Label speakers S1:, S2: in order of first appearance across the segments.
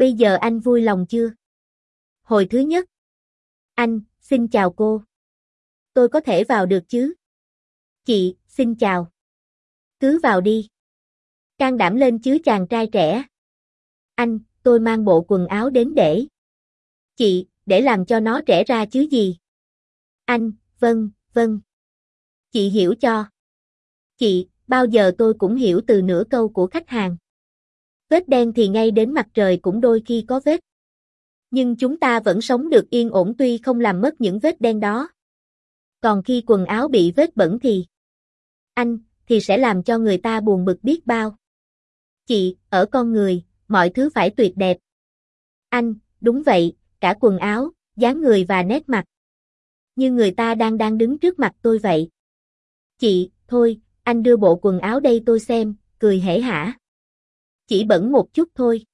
S1: Bây giờ anh vui lòng chưa? Hồi thứ nhất. Anh, xin chào cô. Tôi có thể vào được chứ? Chị, xin chào. Cứ vào đi. Can đảm lên chứ chàng trai trẻ. Anh, tôi mang bộ quần áo đến để. Chị, để làm cho nó trẻ ra chứ gì. Anh, vâng, vâng. Chị hiểu cho. Chị, bao giờ tôi cũng hiểu từ nửa câu của khách hàng. Vết đen thì ngay đến mặt trời cũng đôi khi có vết. Nhưng chúng ta vẫn sống được yên ổn tuy không làm mất những vết đen đó. Còn khi quần áo bị vết bẩn thì anh thì sẽ làm cho người ta buồn bực biết bao. Chị, ở con người, mọi thứ phải tuyệt đẹp. Anh, đúng vậy, cả quần áo, dáng người và nét mặt. Như người ta đang đang đứng trước mặt tôi vậy. Chị, thôi, anh đưa bộ quần áo đây tôi xem, cười hể hả. Chỉ bẩn một chút thôi.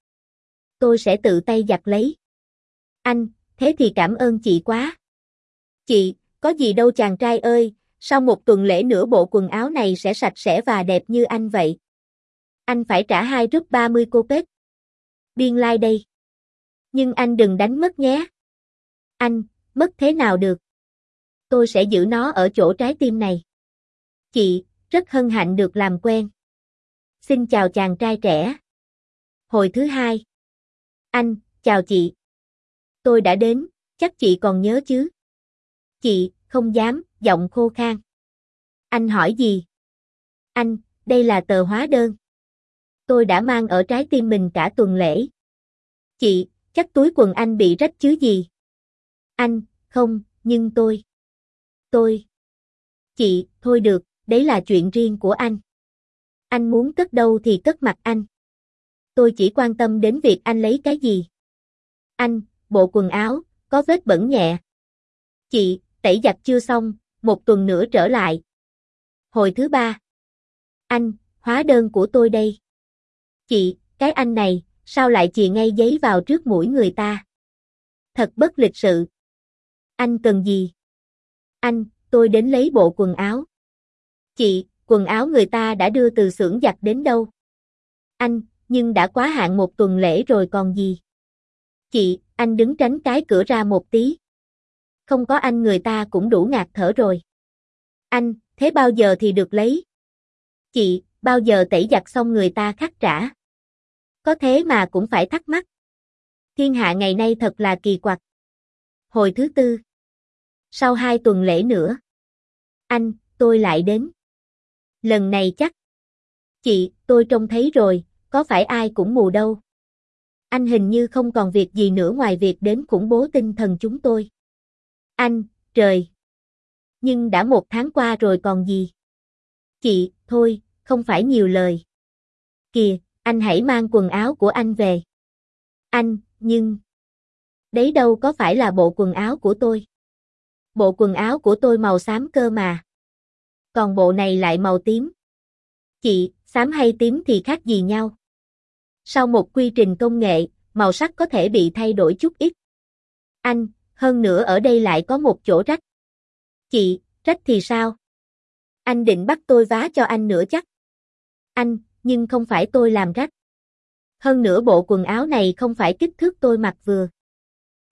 S1: Tôi sẽ tự tay giặt lấy. Anh, thế thì cảm ơn chị quá. Chị, có gì đâu chàng trai ơi, sau một tuần lễ nữa bộ quần áo này sẽ sạch sẽ và đẹp như anh vậy. Anh phải trả hai rúp 30 cô pết. Biên lai like đây. Nhưng anh đừng đánh mất nhé. Anh, mất thế nào được? Tôi sẽ giữ nó ở chỗ trái tim này. Chị, rất hân hạnh được làm quen. Xin chào chàng trai trẻ. Hồi thứ hai. Anh, chào chị. Tôi đã đến, chắc chị còn nhớ chứ? Chị, không dám, giọng khô khan. Anh hỏi gì? Anh, đây là tờ hóa đơn. Tôi đã mang ở trái tim mình cả tuần lễ. Chị, chắc túi quần anh bị rách chứ gì? Anh, không, nhưng tôi. Tôi. Chị, thôi được, đấy là chuyện riêng của anh. Anh muốn cất đâu thì cất mặt anh. Tôi chỉ quan tâm đến việc anh lấy cái gì. Anh, bộ quần áo, có vết bẩn nhẹ. Chị, tẩy giặt chưa xong, một tuần nữa trở lại. Hồi thứ ba. Anh, hóa đơn của tôi đây. Chị, cái anh này, sao lại chìa ngay giấy vào trước mũi người ta? Thật bất lịch sự. Anh cần gì? Anh, tôi đến lấy bộ quần áo. Chị, quần áo người ta đã đưa từ xưởng giặt đến đâu? Anh, nhưng đã quá hạn một tuần lễ rồi còn gì? Chị, anh đứng tránh cái cửa ra một tí. Không có anh người ta cũng đủ ngạt thở rồi. Anh, thế bao giờ thì được lấy? Chị, bao giờ tẩy giặt xong người ta khắc trả? Có thế mà cũng phải thắc mắc. Thiên hạ ngày nay thật là kỳ quặc. Hồi thứ tư. Sau hai tuần lễ nữa. Anh, tôi lại đến. Lần này chắc. Chị, tôi trông thấy rồi, có phải ai cũng mù đâu. Anh hình như không còn việc gì nữa ngoài việc đến khủng bố tinh thần chúng tôi. Anh, trời. Nhưng đã một tháng qua rồi còn gì. Chị, thôi, không phải nhiều lời. Kìa, anh hãy mang quần áo của anh về. Anh, nhưng... Đấy đâu có phải là bộ quần áo của tôi. Bộ quần áo của tôi màu xám cơ mà. Còn bộ này lại màu tím. Chị, xám hay tím thì khác gì nhau. Sau một quy trình công nghệ, màu sắc có thể bị thay đổi chút ít. Anh, hơn nữa ở đây lại có một chỗ rách. Chị, rách thì sao? Anh định bắt tôi vá cho anh nữa chắc. Anh, nhưng không phải tôi làm rách. Hơn nữa bộ quần áo này không phải kích thước tôi mặc vừa.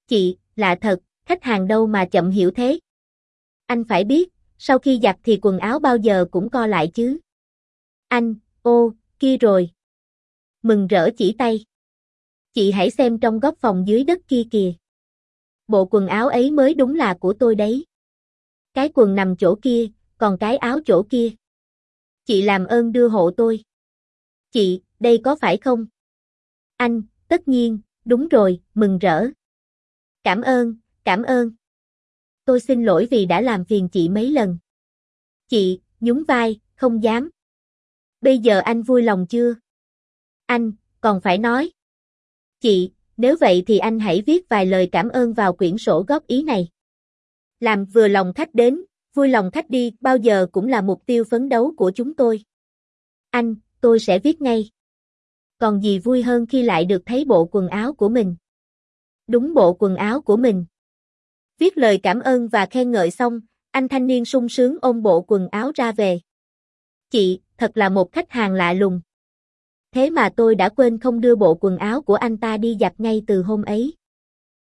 S1: Chị, lạ thật, khách hàng đâu mà chậm hiểu thế. Anh phải biết, sau khi giặt thì quần áo bao giờ cũng co lại chứ. Anh, ô, kia rồi. Mừng rỡ chỉ tay. Chị hãy xem trong góc phòng dưới đất kia kìa. Bộ quần áo ấy mới đúng là của tôi đấy. Cái quần nằm chỗ kia, còn cái áo chỗ kia. Chị làm ơn đưa hộ tôi. Chị, đây có phải không? Anh, tất nhiên, đúng rồi, mừng rỡ. Cảm ơn, cảm ơn. Tôi xin lỗi vì đã làm phiền chị mấy lần. Chị, nhún vai, không dám. Bây giờ anh vui lòng chưa? Anh, còn phải nói. Chị, nếu vậy thì anh hãy viết vài lời cảm ơn vào quyển sổ góp ý này. Làm vừa lòng khách đến, vui lòng khách đi, bao giờ cũng là mục tiêu phấn đấu của chúng tôi. Anh, tôi sẽ viết ngay. Còn gì vui hơn khi lại được thấy bộ quần áo của mình? Đúng bộ quần áo của mình. Viết lời cảm ơn và khen ngợi xong, anh thanh niên sung sướng ôm bộ quần áo ra về. Chị, thật là một khách hàng lạ lùng. Thế mà tôi đã quên không đưa bộ quần áo của anh ta đi giặt ngay từ hôm ấy.